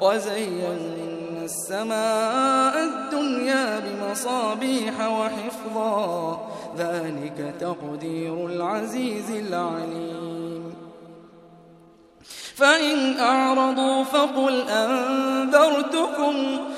وزينا السماء الدنيا بمصابيح وحفظا. ذلك تقدير العزيز العليم. فإن أعرضوا فقل أنذرتكم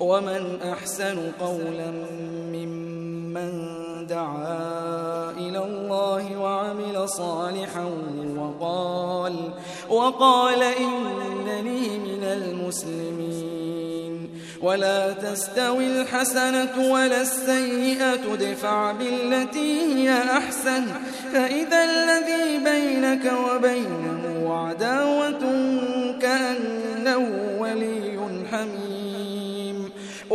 ومن أحسن قولا ممن دعا إلى الله وعمل صالحا وقال وقال إنني من المسلمين. ولا تستوي الحسنة ولا السيئة ادفع بالتي هي أحسن. فإذا الذي بينك وبينه عداوة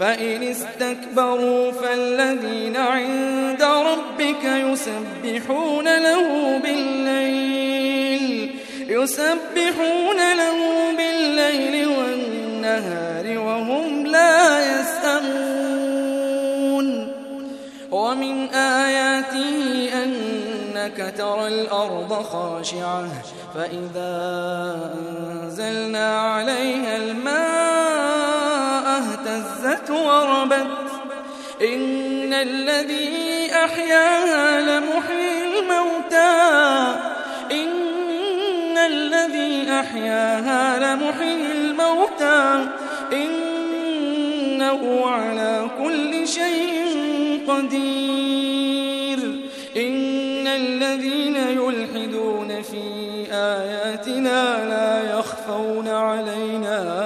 فإن استكبروا فالذين عند ربك يسبحون له بالليل يسبحون له بالليل والنهار وهم لا يسأمون. ومن آياته أنك ترى الأرض خاشعة فإذا أنزلنا عليها الماء اهتزت وربت. إن الذي أحياها لمحيي الموتى. إن الذي أحياها لمحيي الموتى. إنه على كل شيء قدير. إن الذين يلحدون في آياتنا لا يخفون علينا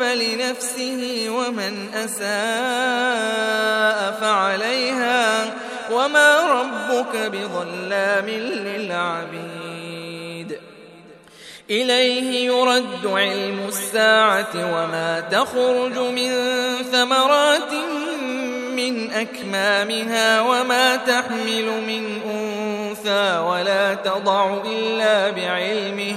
فلنفسه ومن أساء فعليها وما ربك بظلام للعبيد. إليه يرد علم الساعة وما تخرج من ثمرات من أكمامها وما تحمل من أنثى ولا تضع إلا بعلمه